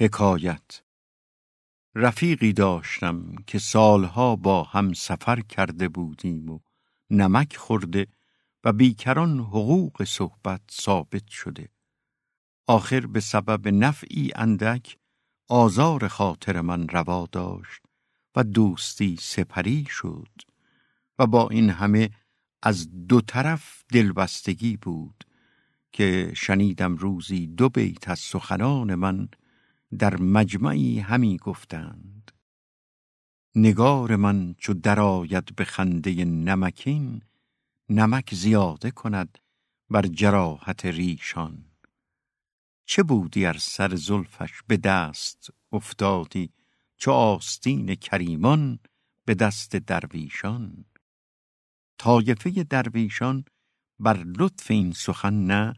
حکایت. رفیقی داشتم که سالها با هم سفر کرده بودیم و نمک خورده و بیکران حقوق صحبت ثابت شده. آخر به سبب نفعی اندک آزار خاطر من روا داشت و دوستی سپری شد و با این همه از دو طرف دلبستگی بود که شنیدم روزی دو بیت از سخنان من در مجمعی همی گفتند نگار من چو درآید به خنده نمکین نمک زیاده کند بر جراحت ریشان. چه بودی ار سر زلفش به دست افتادی چو آستین کریمان به دست درویشان؟ طایفه درویشان بر لطف این سخن نه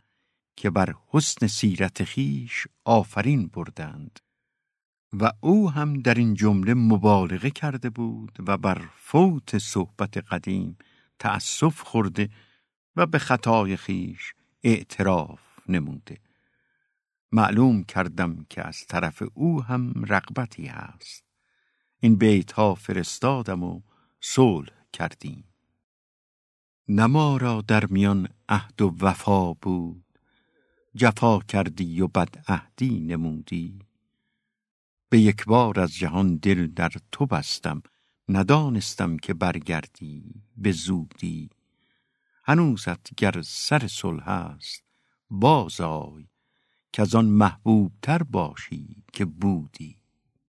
که بر حسن سیرت خیش آفرین بردند و او هم در این جمله مبالغه کرده بود و بر فوت صحبت قدیم تأسف خورده و به خطای خیش اعتراف نموده. معلوم کردم که از طرف او هم رغبتی هست. این بیت ها فرستادم و صلح کردیم. نما را در میان عهد و وفا بود. جفا کردی و بد عهدی نمودی. به یک بار از جهان دل در تو بستم ندانستم که برگردی به زودی. هنوزت گر سر صلح است بازآی که از آن محبوب تر باشی که بودی.